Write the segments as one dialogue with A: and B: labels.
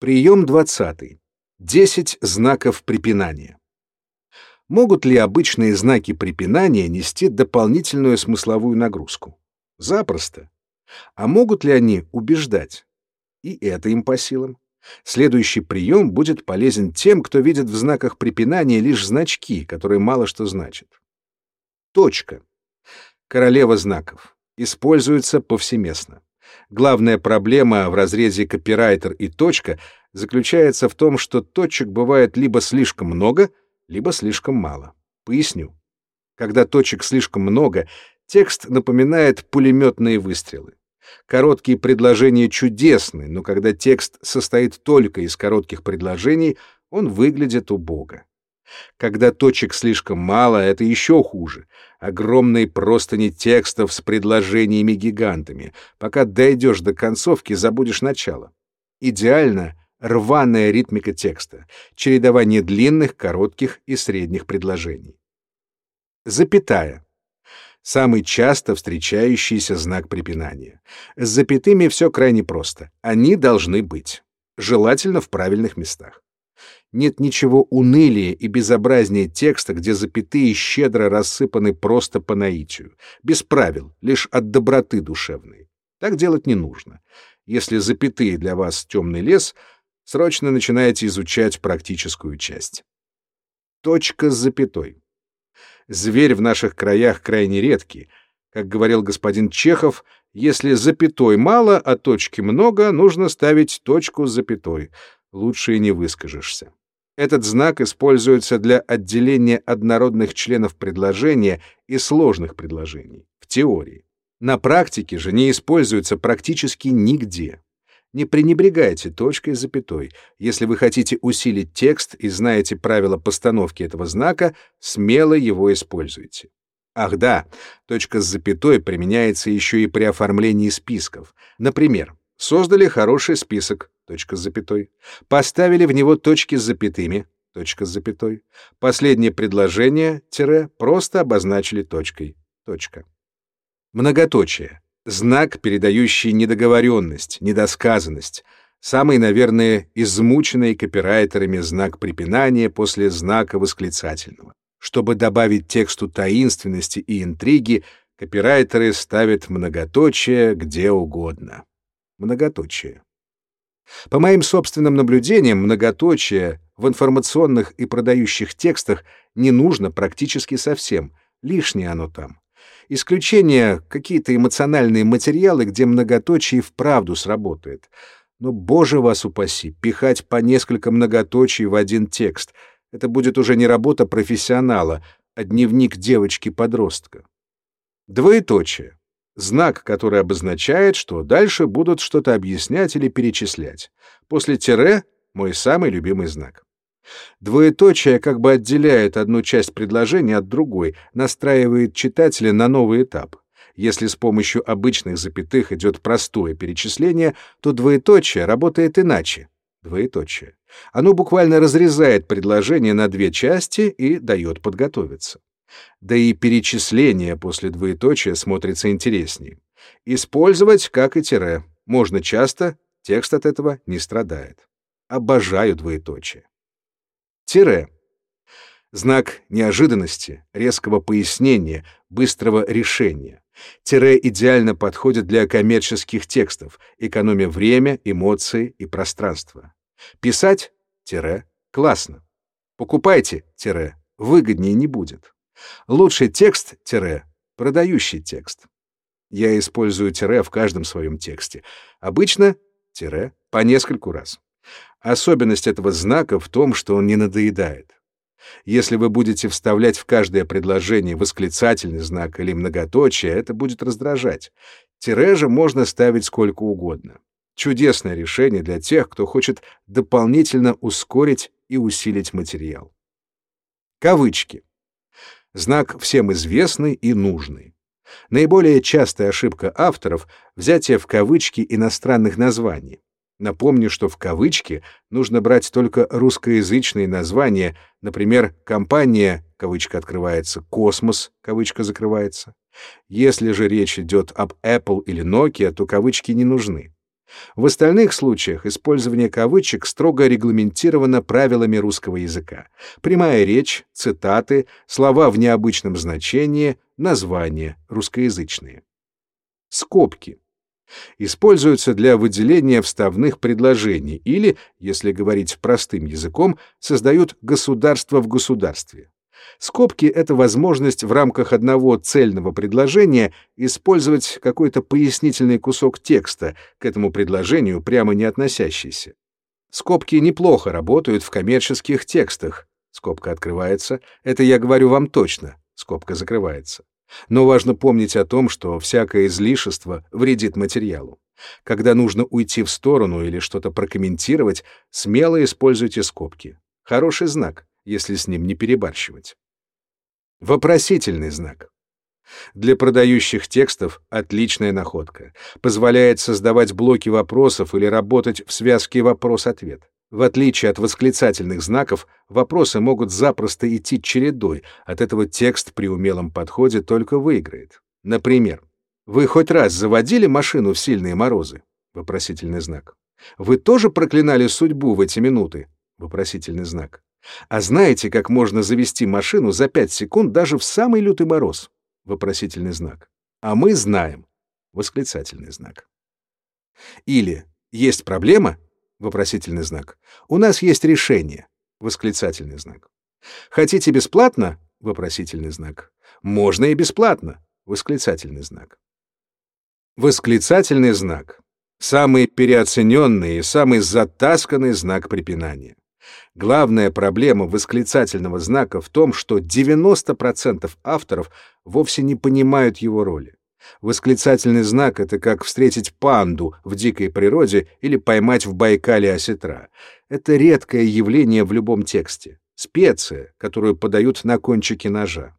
A: Прием 20. 10 знаков препинания. Могут ли обычные знаки препинания нести дополнительную смысловую нагрузку? Запросто. А могут ли они убеждать? И это им по силам. Следующий прием будет полезен тем, кто видит в знаках препинания лишь значки, которые мало что значат. Точка. Королева знаков. Используется повсеместно. Главная проблема в разрезе копирайтер и точка заключается в том, что точек бывает либо слишком много, либо слишком мало. Поясню. Когда точек слишком много, текст напоминает пулеметные выстрелы. Короткие предложения чудесны, но когда текст состоит только из коротких предложений, он выглядит убого. Когда точек слишком мало, это еще хуже. Огромные простыни текстов с предложениями-гигантами. Пока дойдешь до концовки, забудешь начало. Идеально рваная ритмика текста, чередование длинных, коротких и средних предложений. Запятая. Самый часто встречающийся знак препинания. С запятыми все крайне просто. Они должны быть. Желательно в правильных местах. Нет ничего унылее и безобразнее текста, где запятые щедро рассыпаны просто по наитию, без правил, лишь от доброты душевной. Так делать не нужно. Если запятые для вас темный лес, срочно начинаете изучать практическую часть. Точка с запятой. Зверь в наших краях крайне редкий. Как говорил господин Чехов, если запятой мало, а точки много, нужно ставить точку с запятой. Лучше и не выскажешься. Этот знак используется для отделения однородных членов предложения и сложных предложений, в теории. На практике же не используется практически нигде. Не пренебрегайте точкой и запятой. Если вы хотите усилить текст и знаете правила постановки этого знака, смело его используйте. Ах да, точка с запятой применяется еще и при оформлении списков. Например, создали хороший список, точка с запятой, поставили в него точки с запятыми, точка с запятой, последнее предложение, тире, просто обозначили точкой, точка. Многоточие. Знак, передающий недоговоренность, недосказанность. Самый, наверное, измученный копирайтерами знак препинания после знака восклицательного. Чтобы добавить тексту таинственности и интриги, копирайтеры ставят многоточие где угодно. Многоточие. По моим собственным наблюдениям, многоточие в информационных и продающих текстах не нужно практически совсем, лишнее оно там. Исключение — какие-то эмоциональные материалы, где многоточие вправду сработает. Но, боже вас упаси, пихать по несколько многоточий в один текст — это будет уже не работа профессионала, а дневник девочки-подростка. Двоеточие знак, который обозначает, что дальше будут что-то объяснять или перечислять. После тире — мой самый любимый знак. Двоеточие как бы отделяет одну часть предложения от другой, настраивает читателя на новый этап. Если с помощью обычных запятых идет простое перечисление, то двоеточие работает иначе. Двоеточие. Оно буквально разрезает предложение на две части и дает подготовиться. Да и перечисление после двоеточия смотрится интереснее. Использовать как и тире. Можно часто, текст от этого не страдает. Обожаю двоеточие. Тире. Знак неожиданности, резкого пояснения, быстрого решения. Тире идеально подходит для коммерческих текстов, экономя время, эмоции и пространство. Писать — тире — классно. Покупайте — тире — выгоднее не будет. Лучший текст — тире, продающий текст. Я использую тире в каждом своем тексте. Обычно тире по нескольку раз. Особенность этого знака в том, что он не надоедает. Если вы будете вставлять в каждое предложение восклицательный знак или многоточие, это будет раздражать. Тире же можно ставить сколько угодно. Чудесное решение для тех, кто хочет дополнительно ускорить и усилить материал. Кавычки знак всем известный и нужный. Наиболее частая ошибка авторов — взятие в кавычки иностранных названий. Напомню, что в кавычки нужно брать только русскоязычные названия, например, компания, кавычка открывается, космос, кавычка закрывается. Если же речь идет об Apple или Nokia, то кавычки не нужны. В остальных случаях использование кавычек строго регламентировано правилами русского языка. Прямая речь, цитаты, слова в необычном значении, названия русскоязычные. Скобки. Используются для выделения вставных предложений или, если говорить простым языком, создают государство в государстве. Скобки — это возможность в рамках одного цельного предложения использовать какой-то пояснительный кусок текста к этому предложению, прямо не относящийся. Скобки неплохо работают в коммерческих текстах. Скобка открывается. Это я говорю вам точно. Скобка закрывается. Но важно помнить о том, что всякое излишество вредит материалу. Когда нужно уйти в сторону или что-то прокомментировать, смело используйте скобки. Хороший знак если с ним не перебарщивать. Вопросительный знак. Для продающих текстов отличная находка. Позволяет создавать блоки вопросов или работать в связке вопрос-ответ. В отличие от восклицательных знаков, вопросы могут запросто идти чередой, от этого текст при умелом подходе только выиграет. Например, «Вы хоть раз заводили машину в сильные морозы?» Вопросительный знак. «Вы тоже проклинали судьбу в эти минуты?» Вопросительный знак. А знаете, как можно завести машину за 5 секунд даже в самый лютый мороз? Вопросительный знак. А мы знаем. Восклицательный знак. Или есть проблема? Вопросительный знак. У нас есть решение. Восклицательный знак. Хотите бесплатно? Вопросительный знак. Можно и бесплатно. Восклицательный знак. Восклицательный знак. Самый переоцененный и самый затасканный знак препинания. Главная проблема восклицательного знака в том, что 90% авторов вовсе не понимают его роли. Восклицательный знак — это как встретить панду в дикой природе или поймать в Байкале осетра. Это редкое явление в любом тексте. Специя, которую подают на кончике ножа.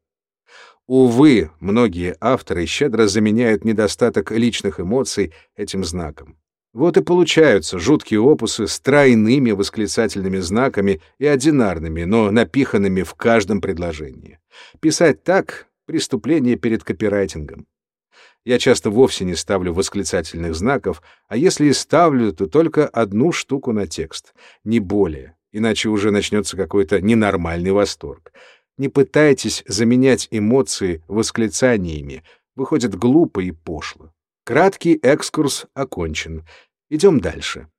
A: Увы, многие авторы щедро заменяют недостаток личных эмоций этим знаком. Вот и получаются жуткие опусы с тройными восклицательными знаками и одинарными, но напиханными в каждом предложении. Писать так — преступление перед копирайтингом. Я часто вовсе не ставлю восклицательных знаков, а если и ставлю, то только одну штуку на текст, не более, иначе уже начнется какой-то ненормальный восторг. Не пытайтесь заменять эмоции восклицаниями, выходит глупо и пошло. Краткий экскурс окончен. Идем дальше.